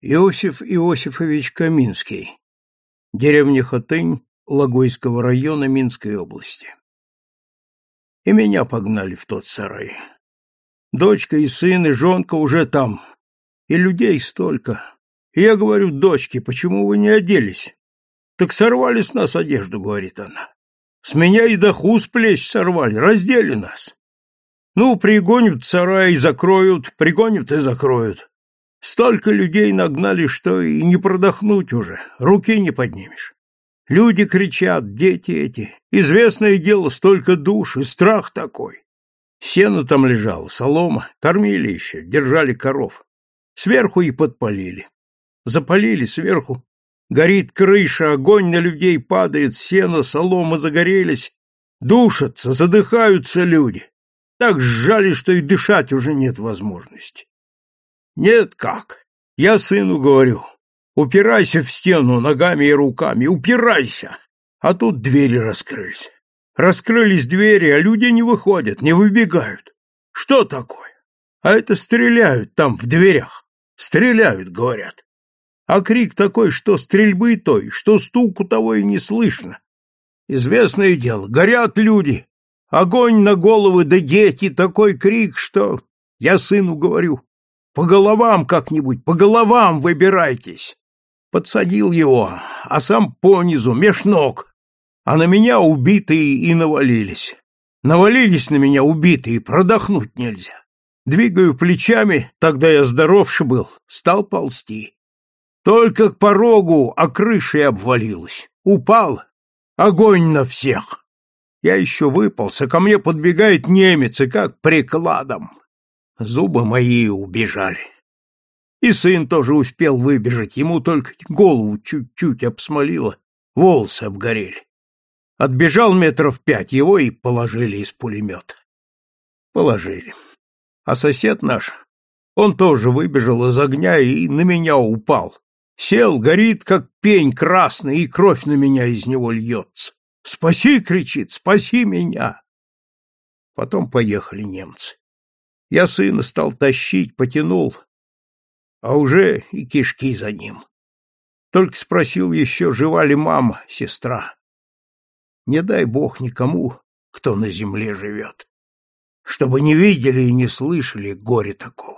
Иосиф Иосифович Каминский. Деревня Хотынь Логойского района Минской области. И меня погнали в тот сарай. Дочка и сын, и жонка уже там. И людей столько. И я говорю дочке, почему вы не оделись? Так сорвали с нас одежду, говорит она. С меня и доху с плеч сорвали, раздели нас. Ну, пригонят сарай и закроют, пригонят и закроют. Столько людей нагнали, что и не продохнуть уже, руки не поднимешь. Люди кричат, дети эти. Известное дело, столько душ и страх такой. Сено там лежало, солома, кормили еще, держали коров. Сверху и подпалили. Запалили сверху. Горит крыша, огонь на людей падает, сено, солома загорелись. Душатся, задыхаются люди. Так сжали, что и дышать уже нет возможности. Нет как. Я сыну говорю, упирайся в стену ногами и руками, упирайся. А тут двери раскрылись. Раскрылись двери, а люди не выходят, не выбегают. Что такое? А это стреляют там в дверях. Стреляют, говорят. А крик такой, что стрельбы той, что стуку того и не слышно. Известное дело, горят люди. Огонь на головы, да дети, такой крик, что... Я сыну говорю, по головам как-нибудь, по головам выбирайтесь. Подсадил его, а сам понизу, меж ног. А на меня убитые и навалились. Навалились на меня убитые, продохнуть нельзя. Двигаю плечами, тогда я здоровше был, стал ползти. Только к порогу, а крышей обвалилась. Упал. Огонь на всех. Я еще выполз, а ко мне подбегает немец и как прикладом. Зубы мои убежали. И сын тоже успел выбежать, ему только голову чуть-чуть обсмолило, волосы обгорели. Отбежал метров пять, его и положили из пулемета. Положили. А сосед наш, он тоже выбежал из огня и на меня упал. Сел, горит, как пень красный, и кровь на меня из него льется. «Спаси!» — кричит, «спаси меня!» Потом поехали немцы. Я сына стал тащить, потянул, а уже и кишки за ним. Только спросил еще, жива ли мама, сестра. Не дай бог никому, кто на земле живет, чтобы не видели и не слышали горе такого.